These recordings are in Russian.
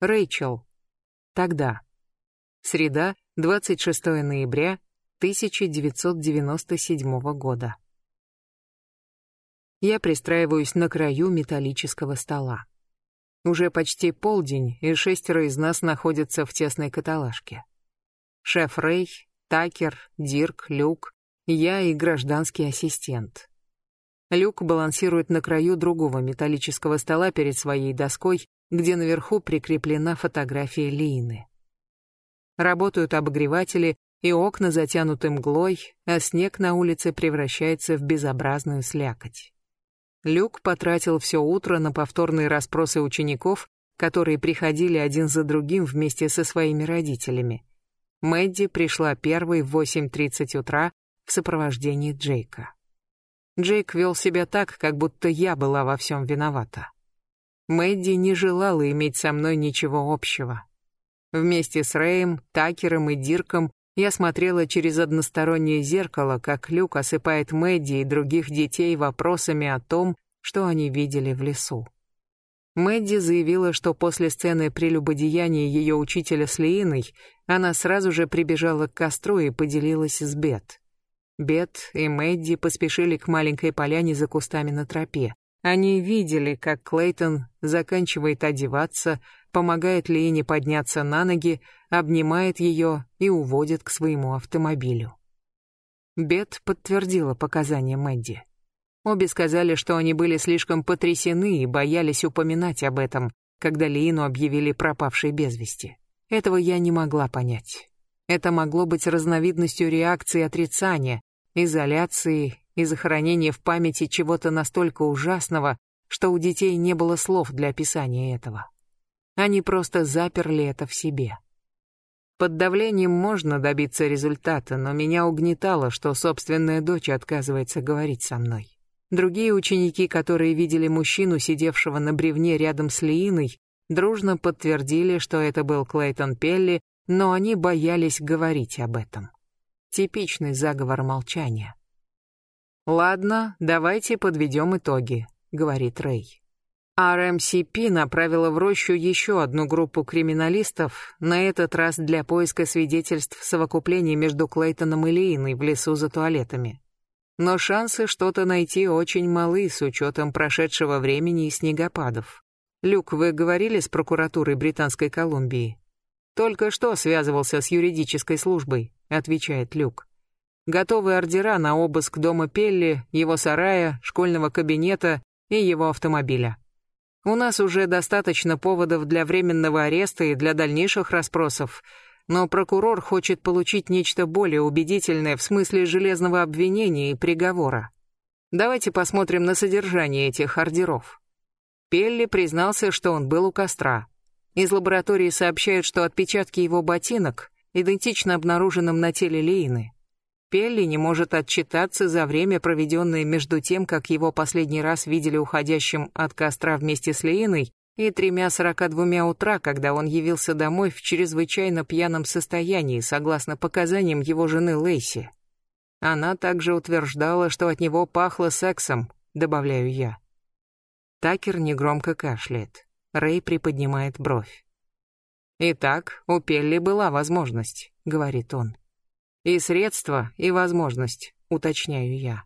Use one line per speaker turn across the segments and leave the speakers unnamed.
Рэйчел. Тогда. Среда, 26 ноября 1997 года. Я пристраиваюсь на краю металлического стола. Уже почти полдень, и шестеро из нас находятся в тесной каталажке. Шеф Рэй, Такер, Дирк, Люк, я и гражданский ассистент. Люк балансирует на краю другого металлического стола перед своей доской, где наверху прикреплена фотография Лины. Работают обогреватели, и окна затянуты мглой, а снег на улице превращается в безобразную слякоть. Люк потратил все утро на повторные расспросы учеников, которые приходили один за другим вместе со своими родителями. Мэдди пришла первой в 8.30 утра в сопровождении Джейка. Джейк вел себя так, как будто я была во всем виновата. Мэдди не желала иметь со мной ничего общего. Вместе с Рэем, Такером и Дирком я смотрела через одностороннее зеркало, как Люк осыпает Мэдди и других детей вопросами о том, что они видели в лесу. Мэдди заявила, что после сцены прелюбодеяния ее учителя с Лииной она сразу же прибежала к костру и поделилась с Бет. Бет и Мэдди поспешили к маленькой поляне за кустами на тропе. Они видели, как Клейтон заканчивает одеваться, помогает Лиине подняться на ноги, обнимает ее и уводит к своему автомобилю. Бет подтвердила показания Мэдди. Обе сказали, что они были слишком потрясены и боялись упоминать об этом, когда Лиину объявили пропавшей без вести. Этого я не могла понять. Это могло быть разновидностью реакции отрицания, изоляции и захоронения в памяти чего-то настолько ужасного, что у детей не было слов для описания этого. Они просто заперли это в себе. Под давлением можно добиться результата, но меня угнетало, что собственная дочь отказывается говорить со мной. Другие ученики, которые видели мужчину, сидевшего на бревне рядом с Лииной, дружно подтвердили, что это был Клейтон Пелли, но они боялись говорить об этом. Типичный заговор молчания. «Ладно, давайте подведем итоги», — говорит Рэй. RMCP направила в рощу еще одну группу криминалистов, на этот раз для поиска свидетельств совокупления между Клейтоном и Лииной в лесу за туалетами. Но шансы что-то найти очень малы с учетом прошедшего времени и снегопадов. Люк, вы говорили с прокуратурой Британской Колумбии? Только что связывался с юридической службой, отвечает Люк. Готовы ордера на обыск дома Пелли, его сарая, школьного кабинета и его автомобиля. У нас уже достаточно поводов для временного ареста и для дальнейших расспросов, но прокурор хочет получить нечто более убедительное в смысле железного обвинения и приговора. Давайте посмотрим на содержание этих ордеров. Пелли признался, что он был у костра. Из лаборатории сообщают, что отпечатки его ботинок идентичны обнаруженным на теле Лиины. Пелли не может отчитаться за время, проведенное между тем, как его последний раз видели уходящим от костра вместе с Леиной, и тремя сорока двумя утра, когда он явился домой в чрезвычайно пьяном состоянии, согласно показаниям его жены Лейси. Она также утверждала, что от него пахло сексом, добавляю я. Такер негромко кашляет. Рэй приподнимает бровь. «Итак, у Пелли была возможность», — говорит он. И средства, и возможность, уточняю я.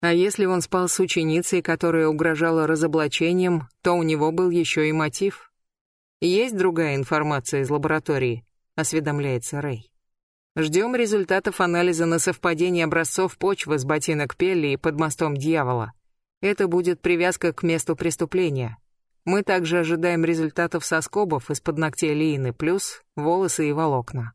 А если он спал с ученицей, которая угрожала разоблачением, то у него был еще и мотив. Есть другая информация из лаборатории, осведомляется Рэй. Ждем результатов анализа на совпадение образцов почвы с ботинок Пелли и под мостом дьявола. Это будет привязка к месту преступления. Мы также ожидаем результатов соскобов из-под ногтей Лиины, плюс волосы и волокна.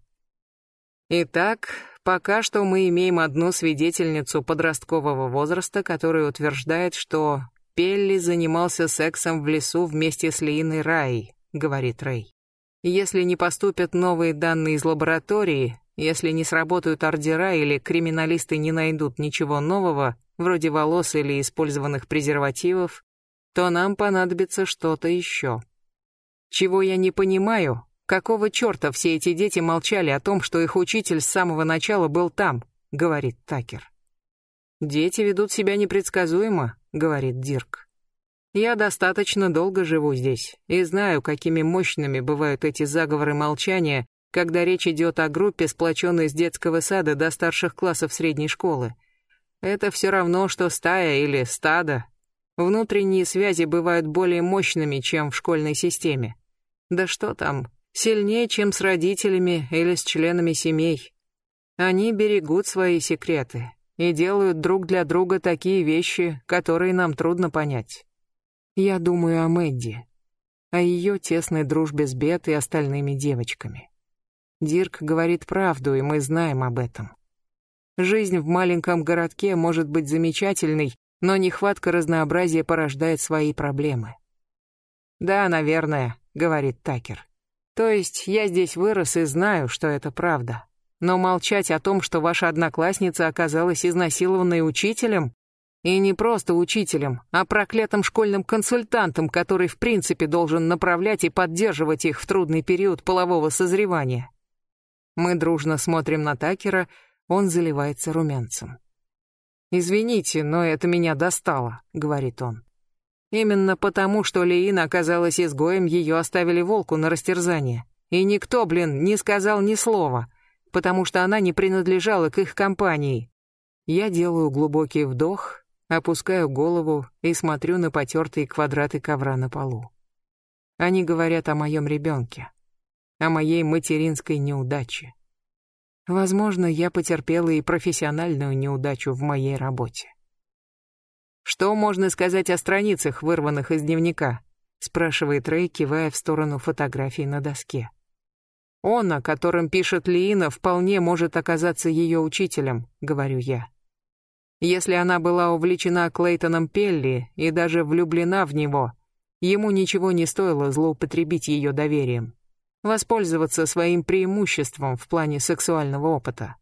Итак, пока что мы имеем одну свидетельницу подросткового возраста, которая утверждает, что Пелли занимался сексом в лесу вместе с Лииной Рай, говорит Рэй. Если не поступят новые данные из лаборатории, если не сработают ордера или криминалисты не найдут ничего нового, вроде волос или использованных презервативов, то нам понадобится что-то еще. Чего я не понимаю, Какого черта все эти дети молчали о том, что их учитель с самого начала был там, говорит Такер. Дети ведут себя непредсказуемо, говорит Дирк. Я достаточно долго живу здесь и знаю, какими мощными бывают эти заговоры молчания, когда речь идет о группе, сплоченной с детского сада до старших классов средней школы. Это все равно, что стая или стадо. Внутренние связи бывают более мощными, чем в школьной системе. Да что там, сильнее, чем с родителями или с членами семей. Они берегут свои секреты и делают друг для друга такие вещи, которые нам трудно понять. Я думаю о Мэдди, о ее тесной дружбе с Бет и остальными девочками. Дирк говорит правду, и мы знаем об этом. Жизнь в маленьком городке может быть замечательной, но нехватка разнообразия порождает свои проблемы. «Да, наверное», — говорит Такер. «То есть я здесь вырос и знаю, что это правда. Но молчать о том, что ваша одноклассница оказалась изнасилованной учителем, и не просто учителем, а проклятым школьным консультантом, который в принципе должен направлять и поддерживать их в трудный период полового созревания. Мы дружно смотрим на Такера, он заливается румянцем. «Извините, но это меня достало», — говорит он. Именно потому, что Леина оказалась изгоем, ее оставили волку на растерзание. И никто, блин, не сказал ни слова, потому что она не принадлежала к их компании. Я делаю глубокий вдох, Опускаю голову и смотрю на потертые квадраты ковра на полу. Они говорят о моем ребенке, о моей материнской неудаче. Возможно, я потерпела и профессиональную неудачу в моей работе. «Что можно сказать о страницах, вырванных из дневника?» спрашивает Рэй, кивая в сторону фотографий на доске. «Он, о котором пишет Лиина, вполне может оказаться ее учителем», — говорю я. Если она была увлечена Клейтоном Пелли и даже влюблена в него, ему ничего не стоило злоупотребить ее доверием, воспользоваться своим преимуществом в плане сексуального опыта.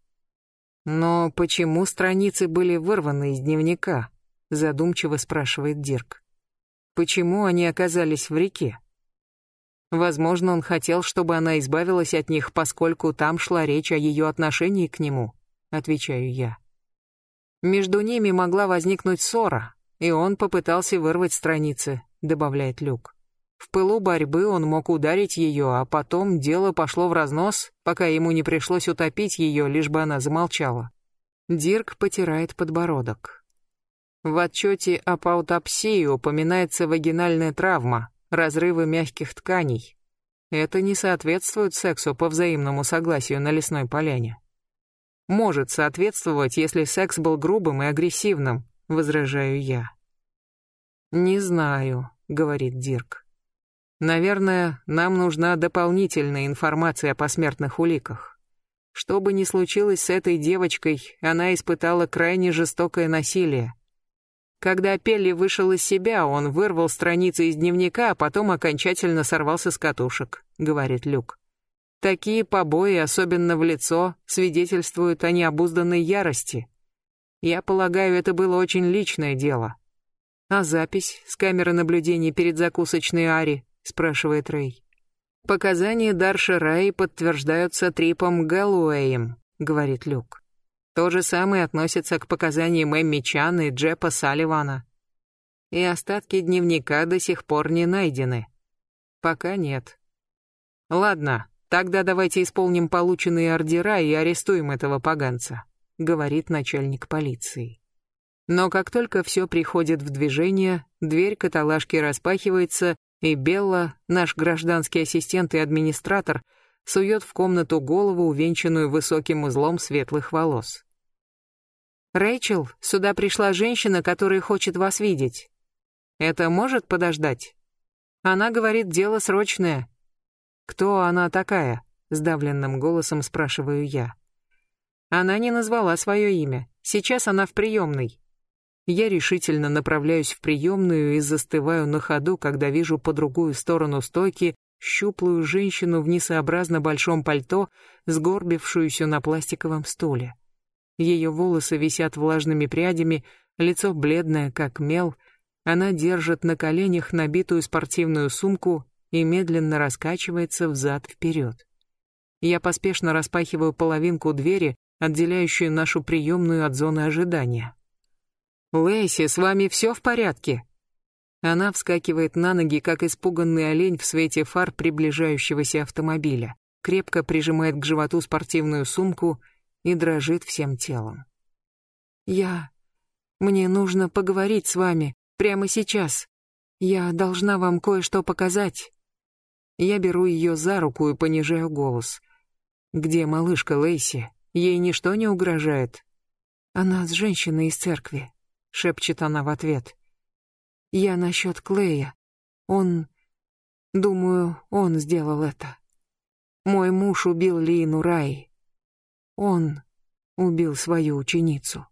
Но почему страницы были вырваны из дневника? Задумчиво спрашивает Дирк. Почему они оказались в реке? Возможно, он хотел, чтобы она избавилась от них, поскольку там шла речь о ее отношении к нему, отвечаю я. Между ними могла возникнуть ссора, и он попытался вырвать страницы, добавляет Люк. В пылу борьбы он мог ударить ее, а потом дело пошло в разнос, пока ему не пришлось утопить ее, лишь бы она замолчала. Дирк потирает подбородок. В отчете об аутопсии упоминается вагинальная травма, разрывы мягких тканей. Это не соответствует сексу по взаимному согласию на лесной поляне может соответствовать, если секс был грубым и агрессивным, возражаю я. Не знаю, говорит Дирк. Наверное, нам нужна дополнительная информация о посмертных уликах. Что бы ни случилось с этой девочкой, она испытала крайне жестокое насилие. Когда Пелли вышел из себя, он вырвал страницы из дневника, а потом окончательно сорвался с катушек, говорит Люк. Такие побои, особенно в лицо, свидетельствуют о необузданной ярости. Я полагаю, это было очень личное дело. А запись с камеры наблюдения перед закусочной Ари, спрашивает Рэй. Показания Дарши Рай подтверждаются Трипом Гэллоуэем, говорит Люк. То же самое относится к показаниям Эмми Чан и Джепа Салливана. И остатки дневника до сих пор не найдены. Пока нет. Ладно, Тогда давайте исполним полученные ордера и арестуем этого поганца, говорит начальник полиции. Но как только все приходит в движение, дверь каталажки распахивается, и Белла, наш гражданский ассистент и администратор, сует в комнату голову, увенчанную высоким узлом светлых волос. «Рэйчел, сюда пришла женщина, которая хочет вас видеть. Это может подождать?» Она говорит, дело срочное, «Кто она такая?» — сдавленным голосом спрашиваю я. Она не назвала свое имя. Сейчас она в приемной. Я решительно направляюсь в приемную и застываю на ходу, когда вижу по другую сторону стойки щуплую женщину в несообразно большом пальто, сгорбившуюся на пластиковом стуле. Ее волосы висят влажными прядями, лицо бледное, как мел. Она держит на коленях набитую спортивную сумку и медленно раскачивается взад-вперед. Я поспешно распахиваю половинку двери, отделяющую нашу приемную от зоны ожидания. «Лэйси, с вами все в порядке?» Она вскакивает на ноги, как испуганный олень в свете фар приближающегося автомобиля, крепко прижимает к животу спортивную сумку и дрожит всем телом. «Я... Мне нужно поговорить с вами прямо сейчас. Я должна вам кое-что показать». Я беру ее за руку и понижаю голос. «Где малышка Лейси? Ей ничто не угрожает?» «Она с женщиной из церкви», — шепчет она в ответ. «Я насчет Клея. Он... Думаю, он сделал это. Мой муж убил Лину Рай. Он убил свою ученицу».